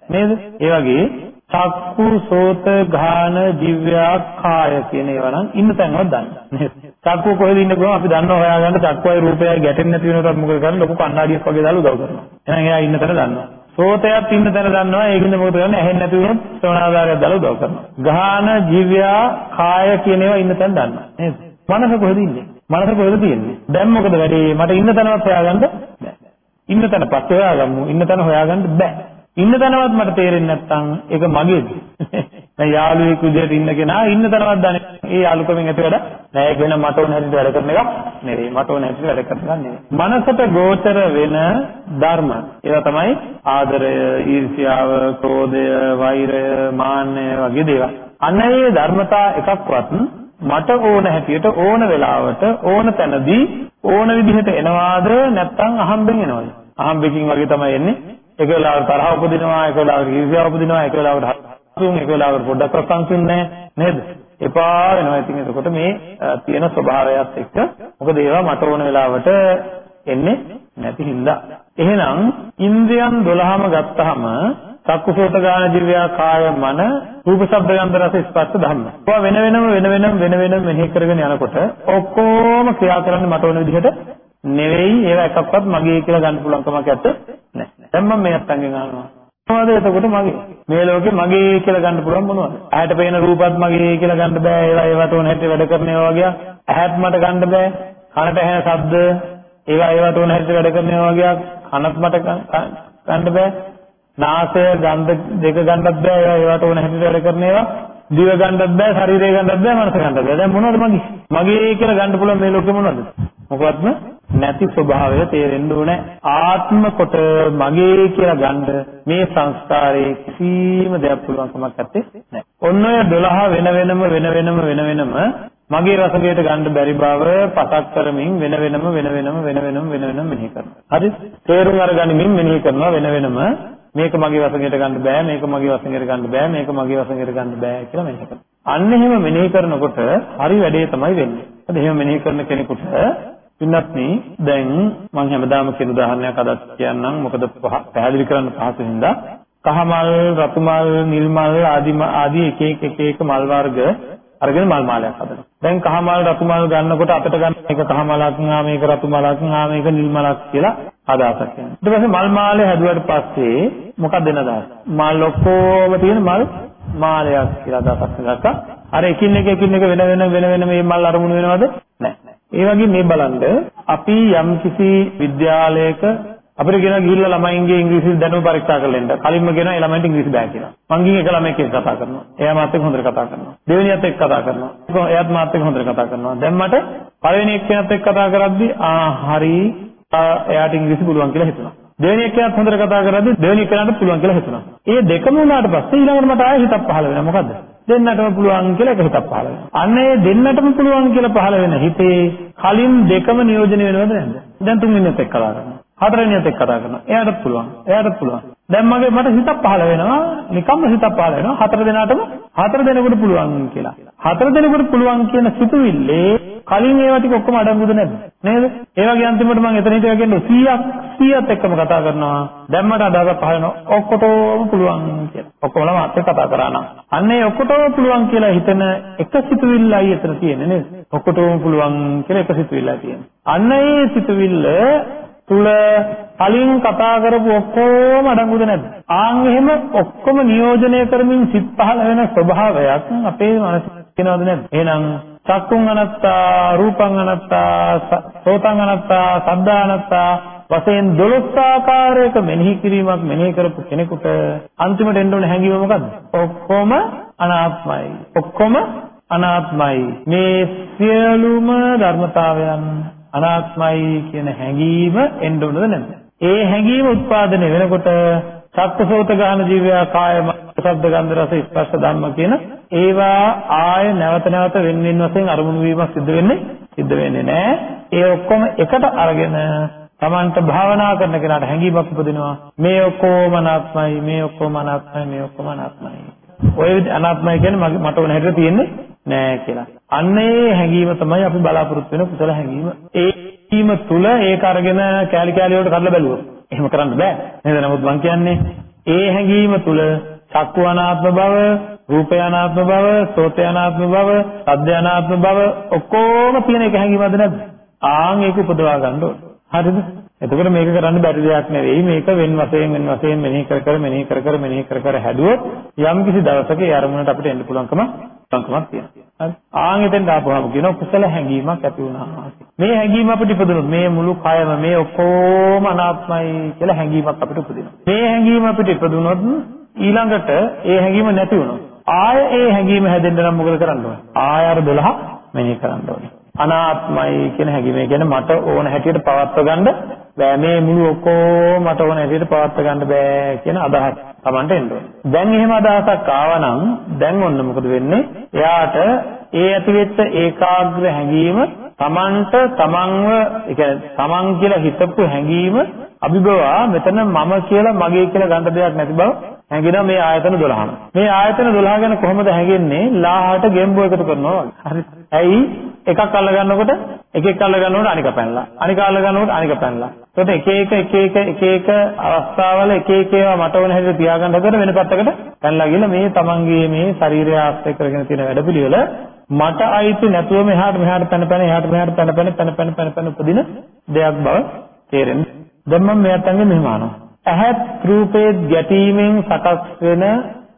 නේද? ඒ වගේ චක්කු සෝත ගාන දිව්‍යා කාය කියන ඒවා නම් ඉන්න තැනවත් දන්නේ නැහැ. චක්කුව කොහෙද ඉන්නේ කොහොම අපි දන්නව හොයාගන්න චක්කුවයි රූපයයි ගැටෙන්නේ නැති වෙනකොට මොකද කරන්නේ ලොකු කණ්ණාඩියක් වගේ දාලා උදව් කරනවා. එහෙනම් එයා ඉන්න තැන දන්නවා. සෝතයත් ඉන්න තැන දන්නවා ඒකින්ද මොකද කරන්නේ ඇහෙන්නේ නැති වුණොත් ශ්‍රවණාධාරයක් දාලා උදව් කරනවා. ගාන ජීවයා කාය කියන ඒවා ඉන්න තැන දන්නවා. නේද? මනස කොහෙද ඉන්නේ? මනස කොහෙද තියෙන්නේ? දැන් මොකද වැඩේ? මට ඉන්න තැනවත් හොයාගන්න බැහැ. ඉන්න තැන පස්සේ හොයාගමු. ඉන්න තැන හොයාගන්න බැහැ. ඉන්න තැනවත් මට තේරෙන්නේ නැත්නම් ඒක මගේද? දැන් යාළුවෙක් විදිහට ඉන්න කෙනා ඉන්න තැනවත් දන්නේ. ඒ යාළුකමෙන් ඇති වැඩ නෑ ඒක වෙන මට ඕන හැටියට වැඩ කරන එකක් නෙවෙයි. මට ඕන හැටියට වැඩ කරන එකක් නෙවෙයි. මනසට ගෝචර වෙන ධර්ම. ඒවා තමයි ආදරය, ඊර්ෂ්‍යාව, ක්‍රෝධය, වෛරය, මාන්නය වගේ දේවල්. අන්න ඒ ධර්මතා එකක්වත් මට ඕන හැටියට ඕන වෙලාවට ඕන තැනදී ඕන විදිහට එනවාද නැත්නම් අහම්බෙන් එනවද? අහම්බෙකින් වගේ තමයි එන්නේ. එක වෙලාවකට තරහ උපදිනවා, එක වෙලාවකට ඊර්ෂ්‍යාව උපදිනවා, එක වෙලාවකට හසුන්, එක වෙලාවකට පොඩ්ඩක් ප්‍රසංසින් නැහැ නේද? එපා වෙනවා. ඉතින් එතකොට මේ තියෙන ස්වභාවයත් එක්ක මොකද ඒවා මට ඕන වෙලාවට එන්නේ නැති හින්දා. එහෙනම් ඉන්ද්‍රයන් 12ම ගත්තාම චක්කුසෝත ගාන දිව්‍යා කාය මන රූප ශබ්ද ගන්ධ රස ස්පර්ශ ධම්ම. ඒවා වෙන වෙනම වෙන වෙනම වෙන වෙනම මෙහෙ කරගෙන යනකොට ඔක්කොම ක්‍රියා කරන්නේ මට ඕන විදිහට නෙවෙයි ඒවා එකක්වත් මගේ කියලා ගන්න පුළුවන් කමක් නැත්තේ නැහැ. දැන් මම මේ අත්ංගෙන් අහනවා. මොනවද එතකොට මගේ? මේ ලෝකේ මගේ කියලා ගන්න පුළුවන් මොනවද? ඇහැට පේන රූපත් මගේ කියලා ගන්න බෑ. ඒවා ඒවට ඕන හැටි වැඩ කරන ඒවා වගේ. ඇහත් මට ගන්න බෑ. කනට ඇහෙන ශබ්ද ඒවා ඒවට ඕන හැටි වැඩ කරන ඒවා වගේ. කනත් මට ගන්න බෑ. නාසය ගන්ධ දෙක ගන්නත් බෑ. ඒවා ඒවට ඕන හැටි වැඩ කරන ඒවා. දිව ගන්නත් බෑ, ශරීරය ගන්නත් බෑ, මනස ගන්නත් බෑ. දැන් මොනවද මගේ? මගේ කියලා ගන්න පුළුවන් මේ ලෝකෙ මොනවද? මොකවත්ම නැති ස්වභාවය තේරෙන්න ඕනේ. ආත්ම කොට මගේ කියලා ගන්න මේ සංස්කාරයේ කිසිම දෙයක් පුළුවන් කමක් නැත්තේ නෑ. ඔන්න ඔය 12 වෙන වෙනම වෙන වෙනම වෙන වෙනම මගේ රසකයට ගන්න බැරි බව පසක් කරමින් වෙන වෙනම වෙන වෙනම වෙන වෙනම වෙන වෙනම මෙනෙහි කරනවා. හරි? තේරුම් අරගනිමින් මෙනෙහි කරනවා වෙන වෙනම මේක මගේ වශයෙන්ට ගන්න බෑ මේක මගේ වශයෙන්ට ගන්න බෑ මේක මගේ වශයෙන්ට ගන්න බෑ කියලා මෙනෙහි කරනවා. අන්න එහෙම මෙනෙහි කරනකොට හරි වැඩේ තමයි වෙන්නේ. හරි එහෙම මෙනෙහි කරන කෙනෙකුට පින්නත් දැන් මම හැමදාම කියන උදාහරණයක් අදත් කියන්නම් මොකද පැහැදිලි කරන්න පහසු හින්දා කහමල් රතු මල් නිල් මල් ආදී ආදී එක එක එක එක මල් වර්ග අරගෙන මල් මාලයක් හදනවා. දැන් කහමල් රතු මල් ගන්නකොට අපිට ගන්න එක කහමලක් ආ මේක රතු මලක් ආ මේක නිල් මලක් කියලා අදහසක් යනවා. ඊට පස්සේ මල් මාලේ හැදුවට පස්සේ මොකක්ද වෙන අදහස? මල් ඔක්කොම තියෙන මල් මාලයක් කියලා අදහසක් ගත්තා. අර එකින් එක එකින් එක වෙන වෙන වෙන වෙන මේ මල් අරමුණු වෙනවද? නැහැ. ඒ වගේ මේ බලන්න අපි යම්කිසි විද්‍යාලයක අපිට කියන ගිහිල්ලා ළමයින්ගේ ඉංග්‍රීසි දැනුම පරීක්ෂා කරලා එන්න. කලින්ම කියනවා ඒ ළමයින්ට ඉංග්‍රීසි බෑ කියලා. මං ගිහින් එක ළමයෙක් එක්ක කතා කරනවා. එයා මාත් එක්ක හොඳට කතා කරනවා. දෙවෙනියත් එක්ක කතා කරනවා. එයාත් මාත් එක්ක හොඳට කතා කරනවා. දැන් මට පළවෙනි එක්කෙනාත් එක්ක කතා කරද්දී ආ හරි එයාට ඉංග්‍රීසි පුළුවන් කියලා හිතුණා. දෙවෙනි එක්කෙනාත් හොඳට කතා කරද්දී දෙවෙනි එක්කෙනාට පුළුවන් කියලා හිතුණා. ඒ දෙකම වුණාට පස්සේ ඊළඟට මට ආයෙ හිතක් පහළ වෙනවා. මොකද්ද? දෙන්නටම පුළුවන් කියලා එක හිතක් පහළ වෙනවා. අන්න ඒ දෙන්නටම පුළුවන් කියලා පහළ වෙන හිතේ කලින් දෙකම නියෝජනය වෙනවද නැද්ද? දැන් තුන්වෙනිත් එක්ක කතා කරනවා. හතරවෙනියත් එක්ක කතා කරනවා. එයාටත් පුළුවන්. එයාටත් පුළුවන්. දැන් මගේ මට හිතක් පහළ වෙනවා නිකම්ම හිතක් පහළ වෙනවා හතර දෙනාටම හතර දෙනෙකුට පුළුවන් කියලා. හතර දෙනෙකුට පුළුවන් කියන සිතුවිල්ලේ කලින් ඒවා ටික ඔක්කොම අඩංගුද නැද්ද? නේද? ඒ වගේ අන්තිමට මම එතන හිටියා කියන්නේ 100ක් 100ත් එක්කම කතා කරනවා. දැන් මට අදහසක් පහළ වෙනවා ඔක්කොටම පුළුවන් කියලා. ඔක්කොමලා මාත් එක්ක කතා කරා නම්. අන්න ඒ ඔක්කොටම පුළුවන් කියලා හිතන එක සිතුවිල්ලයි එතන තියෙන්නේ නේද? ඔක්කොටම පුළුවන් කියලා එක සිතුවිල්ලයි තියෙන්නේ. අන්න ඒ සිතුවිල්ල තුල කලින් කතා කරපු ඔක්කොම අඩංගුද නැද්ද? ආන් එහෙම ඔක්කොම නියෝජනය කරමින් සිත් පහළ වෙන ස්වභාවයක් අපේ මනසේ තියෙනවද නැද්ද? එහෙනම් චක්කුං අනත්තා, රූපං අනත්තා, සෝතං අනත්තා, සද්දා අනත්තා වශයෙන් 12 ආකාරයක මෙනෙහි කිරීමක් මෙනෙහි කරපු කෙනෙකුට අන්තිමට එන්න ඕන හැඟීම මොකද්ද? ඔක්කොම අනාත්මයි. ඔක්කොම අනාත්මයි. මේ සියලුම ධර්මතාවයන් අනාත්මයි කියන හැඟීම එන්න ඕනද නැද්ද? ඒ හැඟීම උත්පාදනය වෙනකොට සත්සෝත ගාන ජීවය කාය ශබ්ද ගන්ධ රස ස්පර්ශ ධම්ම කියන ඒවා ආය නැවත නැවත වෙන වෙන වශයෙන් අරමුණු වීමක් සිද්ධ වෙන්නේ සිද්ධ වෙන්නේ නැහැ. ඒ ඔක්කොම එකට අරගෙන Tamanට භාවනා කරන කෙනාට හැඟීමක් උපදිනවා මේ ඔක්කොම අනාත්මයි මේ ඔක්කොම අනාත්මයි මේ ඔක්කොම අනාත්මයි. ඔය අනාත්මයි කියන්නේ මට ඕන හැටියට තියෙන්නේ නෑ කියලා. අන්න ඒ හැඟීම තමයි අපි බලාපොරොත්තු වෙන කුසල හැඟීම. ඒ හැඟීම තුල ඒක අරගෙන කෑලි කෑලි වලට කඩලා බැලුවොත් එහෙම කරන්න බෑ. නේද? නමුත් මම කියන්නේ ඒ හැඟීම තුල චක්කු අනාත්ම බව, රූපය අනාත්ම බව, සෝතය අනාත්ම බව, සද්ද අනාත්ම බව ඔක්කොම තියෙන එක හැඟීමද නැද්ද? ආන් ඒක උපදවා ගන්න ඕන. හරිද? එතකොට මේක කරන්න බැරි දෙයක් නෙවෙයි මේක වෙන වශයෙන් වෙන වශයෙන් මෙනෙහි කර කර මෙනෙහි කර කර මෙනෙහි කර කර හැදුවොත් යම් කිසි දවසක ඒ අරමුණට අපිට එන්න පුළුවන්කම පුළුවන්කමක් තියෙනවා. හරි. ආන් එතෙන් දාපුවාම කියනවා කුසල හැඟීමක් ඇති වුණා. මේ හැඟීම අපිට ඉපදුනොත් මේ මුළු කයම මේ ඔක්කොම අනාත්මයි කියලා හැඟීමක් අපිට උපදිනවා. මේ හැඟීම අපිට ඉපදුනොත් ඊළඟට ඒ හැඟීම නැති වුණොත් ආය ඒ හැඟීම හැදෙන්න නම් මොකද කරන්න ඕනේ? ආය අර 12 මෙනෙහි කරන්න ඕනේ. අනාත්මයි කියන හැඟීම. ඒ කියන්නේ මට ඕන හැටියට පවත්ව ගන්න බෑ මේ මුළු ඔක්කොම මට ඕන හැටියට පවත්ව ගන්න බෑ කියන අදහස Tamanට එන්න ඕනේ. දැන් එහෙම අදහසක් ආවනම් දැන් ඔන්න මොකද වෙන්නේ? එයාට ඒ ඇතිවෙච්ච ඒකාග්‍ර හැඟීම Tamanට තමන්ව ඒ කියන්නේ තමන් කියලා හිතපු හැඟීම අභිභවා මෙතන මම කියලා මගේ කියලා ගන්න දෙයක් නැති බව හැඟෙනවා මේ ආයතන 12ම. මේ ආයතන 12 ගැන කොහොමද හැඟෙන්නේ? ලාහට ගෙම්බෝ එකතු කරනවා වගේ. හරි. ඇයි? එකක් අල්ල ගන්නකොට එකෙක් අල්ල ගන්නකොට අනික පැනලා. අනික අල්ල ගන්නකොට අනික පැනලා. ඒකට එක එක එක එක එක එක අවස්ථාවල එක එක ඒවා මට ඕන හැටියට තියාගන්න හදන වෙන පැත්තකට පැනලා ගිහලා මේ තමන්ගේ මේ ශරීරය ආශ්‍රය කරගෙන තියෙන වැඩපිළිවෙල මට අයිති නැතුව මෙහාට මෙහාට පැන පැන එහාට මෙහාට පැන පැන පැන පැන පැන පැන උපදින දෙයක් බව තේරෙන්නේ. දැන් මම මෙයාට අංගෙ මෙහෙම අහනවා. ඇහත් රූපේ ගැටීමෙන් සකස් වෙන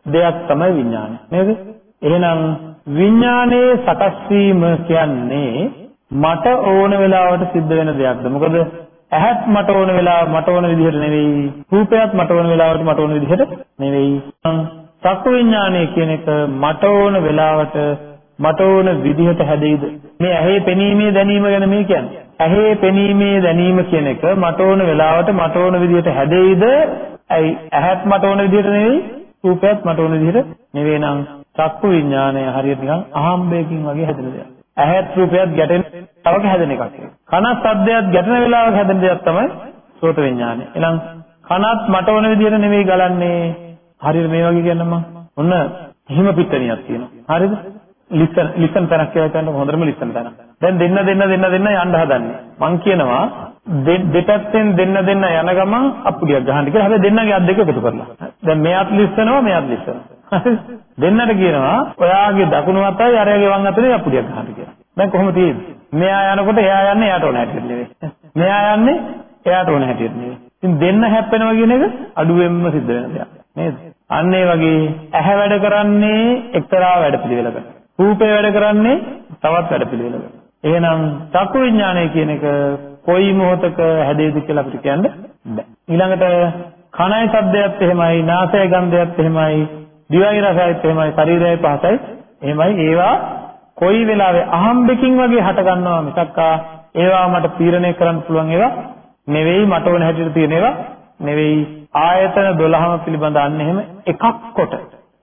දෙයක් තමයි විඥානය. නේද? එහෙනම් විඥානයේ සකස් වීම කියන්නේ මට ඕන වෙලාවට සිද්ධ වෙන දෙයක්ද? මොකද ඇහත් මට ඕන වෙලාව මට ඕන විදිහට නෙවෙයි. රූපයත් මට ඕන වෙලාවට මට ඕන විදිහට නෙවෙයි. චක්කු විඥානය කියන එක මට ඕන වෙලාවට මට ඕන විදිහට හැදෙයිද? මේ ඇහි පෙනීමේ දැනීම ගැන මේ කියන්නේ. ඇහි පෙනීමේ දැනීම කියන එක මට ඕන වෙලාවට මට ඕන විදිහට හැදෙයිද? ඇයි ඇහත් මට ඕන විදිහට නෙවෙයි, රූපයත් මට ඕන විදිහට නෙවෙයි නම් චක්කු විඥානය හරියට නිකන් අහම්බයකින් වගේ හැදෙන දෙයක්. ඇහත් රූපයත් ගැටෙන තවක හැදෙන එකක්. කනත් සද්දයත් ගැටෙන වෙලාවක හැදෙන දෙයක් තමයි සෝත විඥානය. එහෙනම් කනත් මට ඕන විදිහට නෙවෙයි ගලන්නේ. හරියට මේ වගේ කියන්නම ඔන්න හිම පිටණියක් තියෙනවා. හරිද? ලිසන් ලිසන් තැනක් කියලා කියන්න හොඳටම ලිසන් තැන. දැන් දෙන්න දෙන්න දෙන්න දෙන්න යන්න හදන්නේ. මං කියනවා දෙපැත්තෙන් දෙන්න දෙන්න යන ගමන් අප්පුඩියක් ගහන්න කියලා. හැබැයි දෙන්නගේ අත් දෙක එකතු කරලා. දැන් මෙයාත් ලිස්සනවා මෙයාත් ලිස්සනවා. දෙන්නට කියනවා ඔයාගේ දකුණු අතයි අරයාගේ වම් අතේ අප්පුඩියක් ගහන්න කියලා. දැන් කොහොමද තියෙන්නේ? මෙයා යනකොට එයා යන්නේ එයාට ඕන හැටියට නෙවෙයි. මෙයා යන්නේ එයාට ඕන හැටියට නෙවෙයි. ඉතින් දෙන්න හැප්පෙනවා කියන එක අඩුවෙන්ම සිද්ධ වෙන දෙයක්. නේද? අන්න ඒ වගේ ඇහැ වැඩ කරන්නේ එක්තරා වැඩපිළිවෙලකට. රූපය වැඩ කරන්නේ තවත් වැඩපිළිවෙලක. එහෙනම් චක්කු විඥානය කියන එක කොයි මොහොතක හැදෙයිද කියලා අපිට කියන්න බෑ. ඊළඟට කනයි ශබ්දයත් එහෙමයි, නාසය ගන්ධයත් එහෙමයි, දිවයි රසයත් එහෙමයි, ශරීරයයි පහසයි එහෙමයි. ඒවා කොයි වෙලාවෙ අහම්බෙකින් වගේ හට ගන්නවා මිසක්කා ඒවා මට තීරණය කරන්න පුළුවන් ඒවා නෙවෙයි මට ඕන හැටියට තියෙන ඒවා නෙවෙයි ආයතන 12ම පිළිබඳ අන්න එහෙම එකක් කොට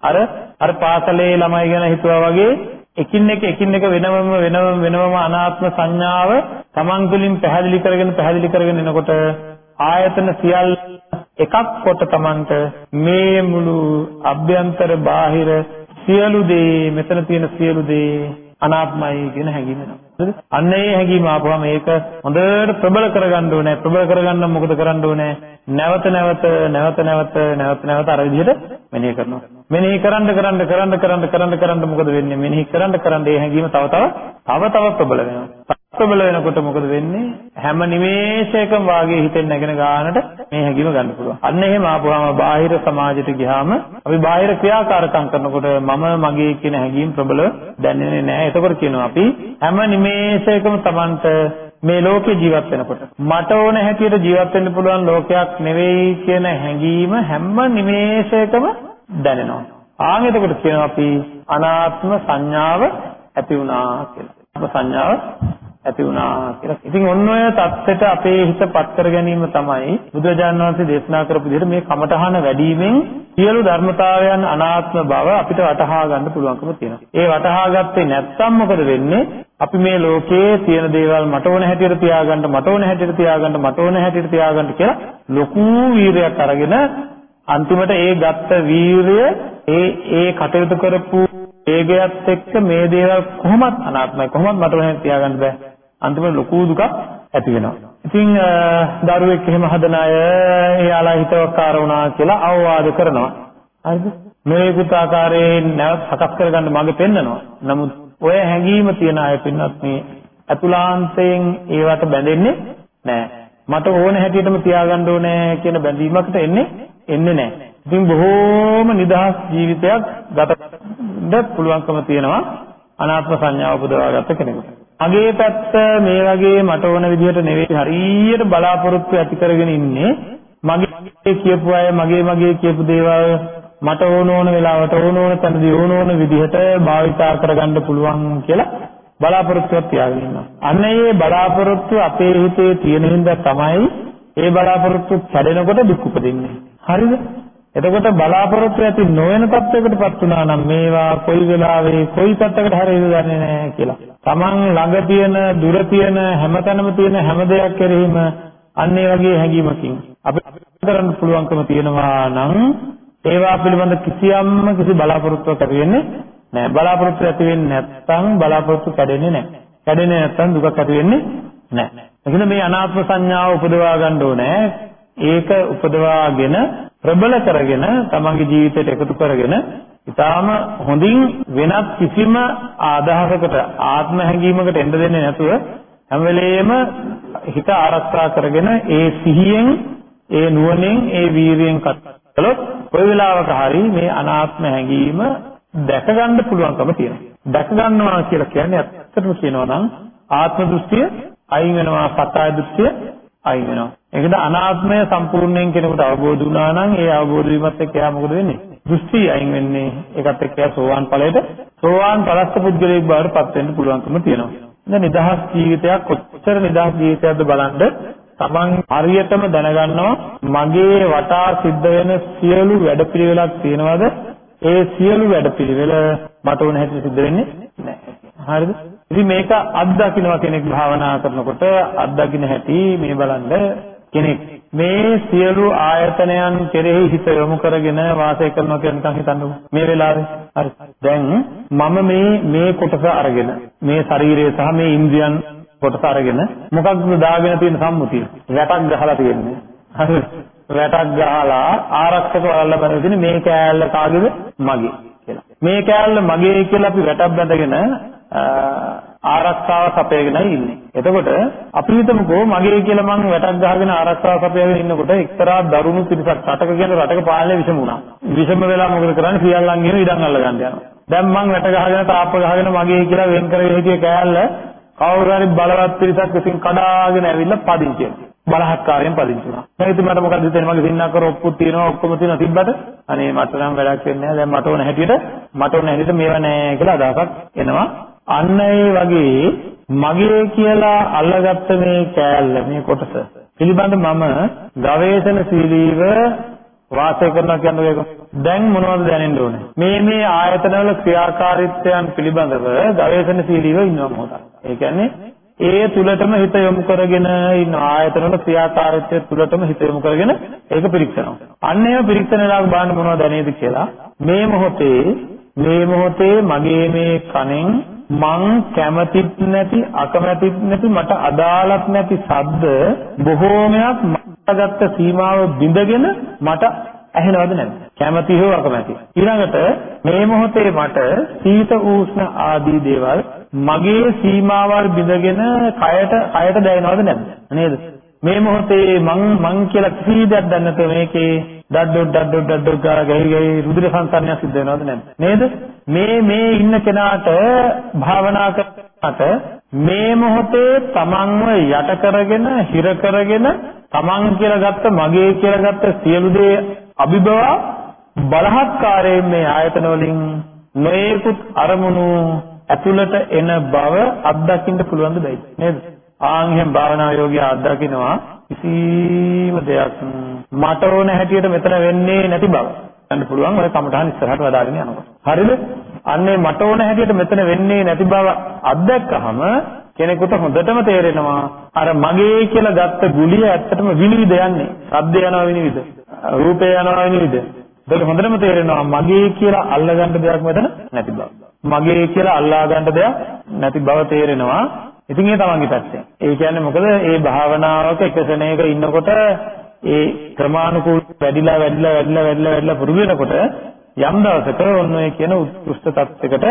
අර අර පාසලේ ළමයි ගැන හිතුවා වගේ එකින් එක එකින් එක වෙනවම වෙනවම වෙනවම අනාත්ම සංඥාව Taman තුලින් පැහැදිලි කරගෙන පැහැදිලි කරගෙන එනකොට ආයතන සියල්ල එකක් කොට Tamanට මේ මුළු අභ්‍යන්තර බාහිර සියලු දේ මෙතන තියෙන සියලු දේ අනාත්මයි කියන හැඟීම එනවා. හරිද? අන්න ඒ හැඟීම ආපුවම ඒක හොඳට ප්‍රබල කරගන්න ඕනේ. ප්‍රබල කරගන්න මොකද කරන්න ඕනේ? නැවත නැවත නැවත නැවත නැවත නැවත අර විදිහට මෙනෙහි කරනවා. මෙනෙහි කරන්න කරන්න කරන්න කරන්න කරන්න කරන්න මොකද වෙන්නේ? මෙනෙහි කරන්න කරන්න ඒ හැඟීම තව තව තව තව ප්‍රබල වෙනවා. ප්‍රබල වෙනකොට මොකද වෙන්නේ? හැම නිමේෂයකම වාගේ හිතෙන් නැගෙන ගානට මේ හැඟීම ගන්න පුළුවන්. අන්න එහෙම ආපුවාම බාහිර සමාජයට ගියාම අපි බාහිර ක්‍රියාකාරකම් කරනකොට මම මගේ කියන හැඟීම් ප්‍රබල දැනෙන්නේ නැහැ. එතකොට කියනවා අපි හැම නිමේෂයකම Tamanට මේ ලෝකේ ජීවත් වෙනකොට මට ඕන හැටියට ජීවත් වෙන්න පුළුවන් ලෝකයක් නෙවෙයි කියන හැඟීම හැම නිමේෂයකම දැනෙනවා. ආන් එතකොට කියනවා අපි අනාත්ම සංඥාව ඇති වුණා කියලා. අප සංඥාව ඇති වුණා කියලා. ඉතින් ඔන්න ඔය தත්ත්වයට අපේ හිත පත් කර ගැනීම තමයි බුදුරජාණන් වහන්සේ දේශනා කරපු විදිහට මේ කමඨහන වැඩිවීමෙන් සියලු ධර්මතාවයන් අනාත්ම බව අපිට වටහා ගන්න පුළුවන්කම තියෙනවා. ඒ වටහා ගත්තේ නැත්නම් මොකද වෙන්නේ? අපි මේ ලෝකයේ තියෙන දේවල් මට ඕන හැටියට තියාගන්න, මට ඕන හැටියට තියාගන්න, මට ඕන හැටියට තියාගන්න කියලා ලොකු වීරයක් අරගෙන අන්තිමට ඒ ගත්ත වීරය ඒ ඒ කටයුතු කරපු වේගයත් එක්ක මේ දේවල් කොහොමත් අනාත්මයි කොහොමත් මට වෙන තියාගන්න බෑ අන්තිමට ලොකු දුකක් ඇති වෙනවා. ඉතින් දරුවෙක් එහෙම හදන අය එයාලා හිතවක්කාර වුණා කියලා අවවාද කරනවා. හරිද? මේකුත් ආකාරයෙන් නැවත සකස් කරගන්න මඟ පෙන්නනවා. නමුත් ඔය හැඟීම තියන අය පින්නත් මේ අතුලාන්තයෙන් ඒවට බැඳෙන්නේ නැහැ. මට ඕන හැටියටම තියාගන්න ඕනේ කියන බැඳීමකට එන්නේ එන්නේ නැහැ. ඉතින් බොහෝම නිදහස් ජීවිතයක් ගත පුළුවන්කම තියෙනවා. අනාත්ම සංඥාව උපදවාගත්ත කෙනෙකුට. මගේ පැත්ත මේ වගේ මට ඕන විදිහට නෙවෙයි හරියට බලාපොරොත්තු ඇති කරගෙන ඉන්නේ මගේ කියපු අය මගේ මගේ කියපු දේවල් මට ඕන ඕන වෙලාවට ඕන ඕන තැනදී ඕන ඕන විදිහට භාවිතා කරගන්න පුළුවන් කියලා බලාපොරොත්තුවක් තියාගෙන ඉන්නවා. අන්න ඒ බලාපොරොත්තු අපේ හිතේ තියෙන හින්දා තමයි ඒ බලාපොරොත්තු කැඩෙනකොට දුක් උපදින්නේ. හරිද? එතකොට බලාපොරොත්තු ඇති නොවන තත්යකටපත් වුණා නම් මේවා කොයි වෙලාවෙ කොයි පැත්තකට හරියද දන්නේ නැහැ කියලා. Taman ළඟ තියෙන දුර තියෙන හැමතැනම තියෙන හැම දෙයක් කෙරෙහිම අන්න ඒ වගේ හැඟීමකින් අපිට කරන්න පුළුවන්කම තියෙනවා නම් ඒවා පිළිබඳ කිසියම්ම කිසි බලාපොරොත්තුවක් ඇති වෙන්නේ නැහැ. බලාපොරොත්තු ඇති වෙන්නේ නැත්නම් බලාපොරොත්තු කැඩෙන්නේ නැහැ. කැඩෙන්නේ නැත්නම් දුකක් ඇති වෙන්නේ නැහැ. එතන මේ අනාත්ම සංඥාව උපදවා ගන්න ඕනේ. ඒක උපදවාගෙන ප්‍රබල කරගෙන තමන්ගේ ජීවිතයට එකතු කරගෙන ඊටාම හොඳින් වෙනත් කිසිම ආදාහකට ආත්ම හැඟීමකට එන්න දෙන්නේ නැතුව හැම වෙලෙම හිත ආරක්ෂා කරගෙන ඒ සිහියෙන් ඒ නුවණෙන් ඒ වීරියෙන් කළොත් කොයි වෙලාවක හරි මේ අනාත්ම හැඟීම දැක ගන්න පුළුවන්කම තියෙනවා. දැක ගන්නවා කියලා කියන්නේ ඇත්තටම කියනවා නම් ආත්ම දෘෂ්ටිය අයින් වෙනවා සත්‍ය දෘෂ්ටිය අයින් වෙනවා. ඒකද අනාත්මය සම්පූර්ණයෙන් කෙනෙකුට අවබෝධ වුණා නම් ඒ අවබෝධ වීමත් එක්ක එයා මොකද වෙන්නේ? දෘෂ්ටි අයින් වෙන්නේ. ඒකත් එක්ක එයා සෝවාන් ඵලයට සෝවාන් පරස්ත පුද්ගලයෙක් බවට පත් වෙන්න පුළුවන්කම තියෙනවා. දැන් නිදහස් ජීවිතයක් කොච්චර නිදහස් ජීවිතයක්ද බලන්න තමන් හරියටම දැනගන්නවා මගේ වටා සිද්ධ වෙන සියලු වැඩපිළිවෙලක් තියෙනවද ඒ සියලු වැඩපිළිවෙල මට ඕන හැටියට සිද්ධ වෙන්නේ නැහැ. හරිද? ඉතින් මේක අත්දකින්නවා කෙනෙක් භාවනා කරනකොට අත්දකින්න හැටි මේ බලන්න කෙනෙක් මේ සියලු ආයතනයන් කෙරෙහි හිත යොමු කරගෙන වාසය කරනවා කියන නිකන් හිතන්නකෝ මේ වෙලාවේ. හරි. දැන් මම මේ මේ කොටස අරගෙන මේ ශරීරය සහ මේ ඉන්ද්‍රියන් කොටස අරගෙන මොකක්ද දාගෙන තියෙන සම්මුතිය? වැටක් ගහලා තියෙන්නේ. හරි. වැටක් ගහලා ආරක්ෂක වලල්ල බඳගෙන තියෙන මේ කෑල්ල කාගේද? මගේ කියලා. මේ කෑල්ල මගේ කියලා අපි වැටක් බඳගෙන ආරක්ෂාව සපයගෙනයි ඉන්නේ. එතකොට අපි හිතමුකෝ මගේ කියලා මං වැටක් ගහගෙන ආරක්ෂාව සපයගෙන ඉන්නකොට එක්තරා දරුණු පිරිසක් රටක කියන රටක පාලනය විසම වුණා. විසම වෙලා මොකද කරන්නේ? සියල්ලන් ගෙන ඉඩම් අල්ල ගන්න යනවා. දැන් මං වැට ගහගෙන තාප්ප ගහගෙන මගේ කියලා වෙන් කරගෙන හිටිය කෑල්ල කවුරු හරි බලවත් පිරිසක් විසින් කඩාගෙන ඇවිල්ලා පදිංචි වෙනවා. බලහත්කාරයෙන් පදිංචි වුණා. දැන් ඉතින් මට මොකද හිතෙන්නේ මගේ සින්නක් කර ඔප්පුත් තියෙනවා ඔක්කොම තියෙනවා තිබ්බට අනේ මට නම් වැඩක් වෙන්නේ නැහැ. දැන් මට ඕන හැටියට මට ඕන හැටියට මේව නැහැ කියලා අදහසක් එනවා. අන්න ඒ වගේ මගේ කියලා අල්ලගත්ත මේ කෑල්ල මේ කොටස පිළිබඳ මම ගවේෂණශීලීව වාසය කරනවා කියන්නේ ඒක. දැන් මොනවද දැනෙන්න ඕනේ? මේ මේ ආයතනවල ක්‍රියාකාරීත්වයන් පිළිබඳව ගවේෂණශීලීව ඉන්නවා මොකද? ඒ කියන්නේ ඒ තුලටම හිත යොමු කරගෙන ඉන්න ආයතන වල ක්‍රියාකාරීත්වය තුලටම හිත යොමු කරගෙන ඒක පිරික්සනවා. අන්න ඒව පිරික්සන වෙලාවක බලන්න මොනවද දැනේද කියලා. මේ මොහොතේ මේ මොහොතේ මගේ මේ කනෙන් මං කැමතිත් නැති අකමැතිත් නැති මට අදාළත් නැති ශබ්ද බොහෝමයක් මටගත්ත සීමාව බිඳගෙන මට ඇහෙනවද නැද්ද? කැමති හෝ අකමැති. ඊළඟට මේ මොහොතේ මට සීත උෂ්ණ ආදී දේවල් මගේ සීමාවල් බිඳගෙන කයට කයට දැනෙනවද නැද්ද? නේද? මේ මොහොතේ මං මං කියලා කිසි දෙයක් දන්නේ නැතුව මේකේ ඩඩො ඩඩො ඩඩො ගා ගහි ගහි රුධිර සංසරණය සිද්ධ වෙනවද නැද්ද? නේද? මේ මේ ඉන්න කෙනාට භාවනා කරනකොට මේ මොහොතේ තමන්ව යට කරගෙන හිර කරගෙන තමන් කියලා ගත්ත මගේ කියලා ගත්ත සියලු දේ අභිබව බලහත්කාරයෙන් මේ ආයතන වලින් නොයෙකුත් අරමුණු ඇතුළට එන බව අත්දකින්න පුළුවන් දෙයි නේද? ආන් එහෙම භාවනා යෝගිය අත්දකින්නවා කිසිම දෙයක් මට ඕන හැටියට මෙතන වෙන්නේ නැති බව ගන්න පුළුවන් ඔය කමටහන් ඉස්සරහට වදාගෙන යනකොට. හරිද? අන්නේ මට ඕන හැටියට මෙතන වෙන්නේ නැති බව අත්දැක්කහම කෙනෙකුට හොඳටම තේරෙනවා අර මගේ කියලා ගත්ත ගුලිය ඇත්තටම විනිවිද යන්නේ. ශබ්ද යනවා විනිවිද. රූපය යනවා විනිවිද. ඒක හොඳටම තේරෙනවා මගේ කියලා අල්ලගන්න දෙයක් මෙතන නැති බව. මගේ කියලා අල්ලා ගන්න දෙයක් නැති බව තේරෙනවා. ඉතින් ඒ තමන්ගේ පැත්තෙන්. ඒ කියන්නේ මොකද මේ භාවනාවක එක ශරණයක ඉන්නකොට ඒ ක්‍රමානුකූල වැඩිලා වැඩිලා වැඩිලා වැඩිලා වැඩිලා පුරුදු වෙනකොට යම් දවසක ඔන්න ඔය කියන උත්කෘෂ්ඨ තත්යකට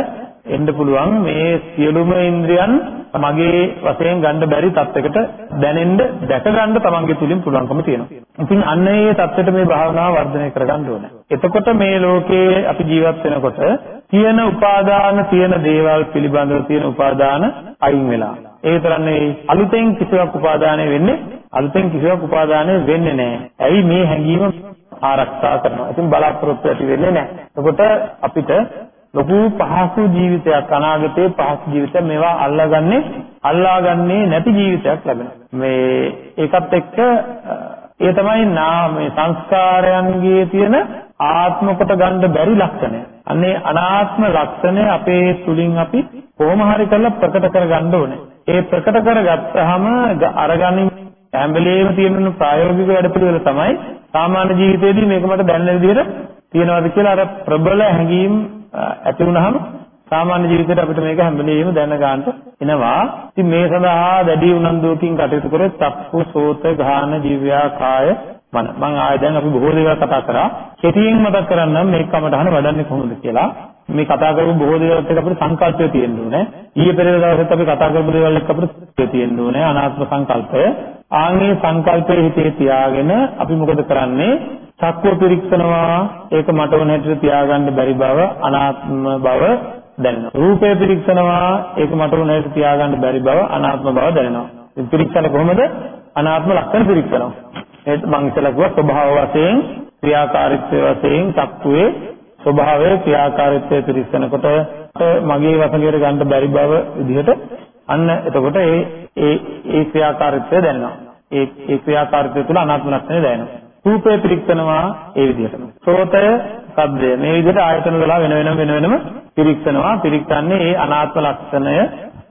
එන්න පුළුවන් මේ සියලුම ඉන්ද්‍රියන් මගේ වශයෙන් ගන්න බැරි තත්යකට දැනෙන්න දැක ගන්න තමන්ගේ තුලින් පුළුවන්කම තියෙනවා. ඉතින් අන්න ඒ தත්ත්වයට මේ භාවනාව වර්ධනය කරගන්න ඕනේ. එතකොට මේ ලෝකේ අපි ජීවත් වෙනකොට තියෙන උපාදාන තියෙන දේවල් පිළිබඳව තියෙන උපාදාන අයින් වෙලා. ඒ තරන්නේ අලුතෙන් කිසිවක් උපාදානය වෙන්නේ අලුතෙන් කිසිවක් උපාදානය වෙන්නේ නැහැ. ඇයි මේ හැඟීම ආරක්ෂා කරනවා. ඉතින් බලාපොරොත්තු ඇති වෙන්නේ නැහැ. එතකොට අපිට ලොකු පහසු ජීවිතයක් අනාගතයේ පහසු ජීවිතයක් මේවා අල්ලාගන්නේ අල්ලාගන්නේ නැති ජීවිතයක් ලැබෙනවා. මේ ඒකත් එක්ක ඒ තමයි නාම සංස්කාරයන්ගේ තියෙන ආත්ම කොට ගන්න බැරි ලක්ෂණය. අනේ අනාත්ම ලක්ෂණය අපේ තුලින් අපි කොහොම හරි කරලා ප්‍රකට කරගන්න ඕනේ. ඒ ප්‍රකට කරගත්තාම අරගනින් හැම වෙලේම තියෙන ප්‍රායෝගික වැඩපිළිවෙල තමයි සාමාන්‍ය ජීවිතේදී මේක මට දැනෙන විදිහට තියනවාද කියලා අර ප්‍රබල හැඟීම් ඇති වුනහම සාමාන්‍ය ජීවිතේට අපිට මේක හැම වෙලෙම දැන ගන්නට එනවා. ඉතින් මේ සඳහා වැඩි උනන්දුවකින් කටයුතු කරේ චක්කු සෝත ගාන දිව්‍යා කාය මන. මම ආයෙ දැන් අපි බොහෝ දේවල් කතා කරා. කෙටියෙන් මතක් කරන්නම් මේ කමටහන වඩන්නේ කොහොමද කියලා. මේ කතා කරපු බොහෝ දේවල් එක්ක අපිට සංකල්පය තියෙන්න ඕනේ. ඊයේ පෙරේද දවසෙත් අපි කතා කරපු දේවල් එක්ක අපිට තියෙන්න ඕනේ අනාත්ම සංකල්පය. ආන්ගේ සංකල්පයේ හිතේ තියාගෙන අපි මොකද කරන්නේ? චක්කුව පිරික්සනවා ඒක මට ඕන හැටියට තියාගන්න බැරි බව අනාත්ම බව දැනෙනවා. රූපය පිරික්සනවා ඒක මට ඕන හැටියට තියාගන්න බැරි බව අනාත්ම බව දැනෙනවා. ඉතින් පිරික්සන්නේ කොහොමද? අනාත්ම ලක්ෂණ පිරික්සනවා. ඒත් මං ඉස්සෙල්ලා කිව්වා ස්වභාව වශයෙන් ක්‍රියාකාරීත්වය වශයෙන් චක්කුවේ ස්වභාවය ක්‍රියාකාරීත්වය පිරික්සනකොට මගේ වශයෙන් ගන්න බැරි බව විදිහට අන්න එතකොට ඒ ඒ ඒ ක්‍රියාකාරීත්වය දැනෙනවා. ඒ ඒ ක්‍රියාකාරීත්වය තුළ අනාත්ම ලක්ෂණය දැනෙනවා. රූපය පිරික්සනවා ඒ විදිහටම. සෝතය, ශබ්දය මේ විදිහට ආයතන වල වෙන වෙනම වෙන වෙනම පිරික්සනවා. පිරික්සන්නේ ඒ අනාත්ම ලක්ෂණය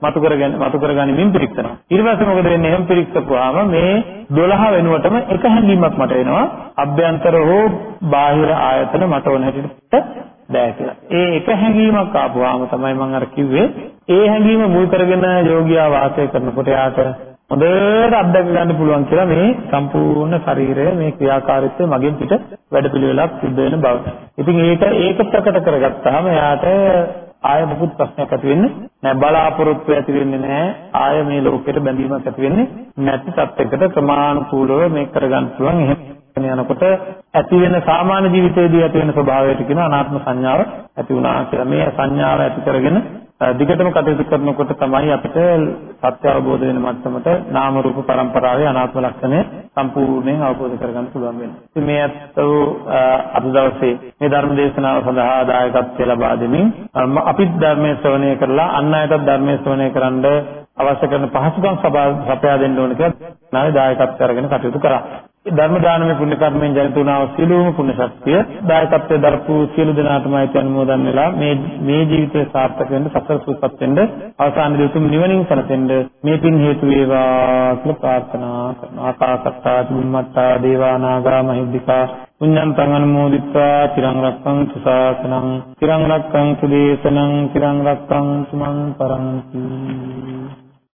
මතු කරගෙන මතු කරගනිමින් පිරික්සනවා. ඊට පස්සේ මොකද වෙන්නේ? එහෙම පිරික්සපුවාම මේ 12 වෙනුවටම එක හැඟීමක් මට එනවා. අභ්‍යන්තර හෝ බාහිර ආයතන මට ඕන හැටියට බෑ කියලා. ඒ එක හැඟීමක් ආපුවාම තමයි මම අර කිව්වේ ඒ හැඟීම මුල් කරගෙන යෝගියා වාසය කරනකොට යාට හොඳට අත්දැක ගන්න පුළුවන් කියලා මේ සම්පූර්ණ ශරීරය මේ ක්‍රියාකාරීත්වය මගෙන් පිට වැඩපිළිවෙලක් සිද්ධ වෙන බව. ඉතින් ඒක ඒක ප්‍රකට කරගත්තාම එයාට ආය මොකුත් ප්‍රශ්නයක් ඇති වෙන්නේ නැහැ බලාපොරොත්තු ඇති වෙන්නේ නැහැ ආය මේ ලෝකෙට බැඳීමක් ඇති වෙන්නේ නැති තත්යකට ප්‍රමාණිකූලව මේක කරගන්න පුළුවන්. එහෙම යනකොට ඇති වෙන සාමාන්‍ය ජීවිතයේදී ඇති වෙන ස්වභාවයට කියන අනාත්ම සංඥාව ඇති වුණා කියලා. මේ සංඥාව ඇති කරගෙන දිගටම කටයුතු කරනකොට තමයි අපිට සත්‍ය අවබෝධ වෙන මට්ටමට නාම රූප පරම්පරාවේ අනාත්ම ලක්ෂණය සම්පූර්ණයෙන් අවබෝධ කරගන්න පුළුවන් වෙනවා. ඉතින් මේ අත්ව අද දවසේ මේ ධර්ම දේශනාව සඳහා දායකත්වය ලබා දෙමින් අපිත් ධර්මයේ ශ්‍රවණය කරලා අන් අයටත් ධර්මයේ ශ්‍රවණය කරන්න අවශ්‍ය කරන පහසුකම් සපයා දෙන්න ඕන කියලා නාවේ දායකත්වය අරගෙන කටයුතු කරා. ධර්ම දානමය පුණ්‍ය කර්මෙන් ජනිත වුණා වූ සියලුම පුණ්‍ය ශක්තිය දායකත්වයේ දරපු සියලු දෙනාටම අයිති අනුමෝදන් වෙලා මේ මේ ජීවිතය සාර්ථක වෙන්න සසර සූපත් වෙන්න අවසානයේ උතුම් නිවනින් සැනසෙන්න මේ පින් හේතු වේවා කියලා ප්‍රාර්ථනා කරනවා. ආකාසත්තා චුම්මත්තා දේවා නාග මහිද්దికා පුඤ්ඤන්තං අනුමෝදිත්වා තිරං රක්ඛන්තු ශාසනං තිරං රක්ඛන්තු දේශනං තිරං රක්ඛන්තු මං පරන්ති.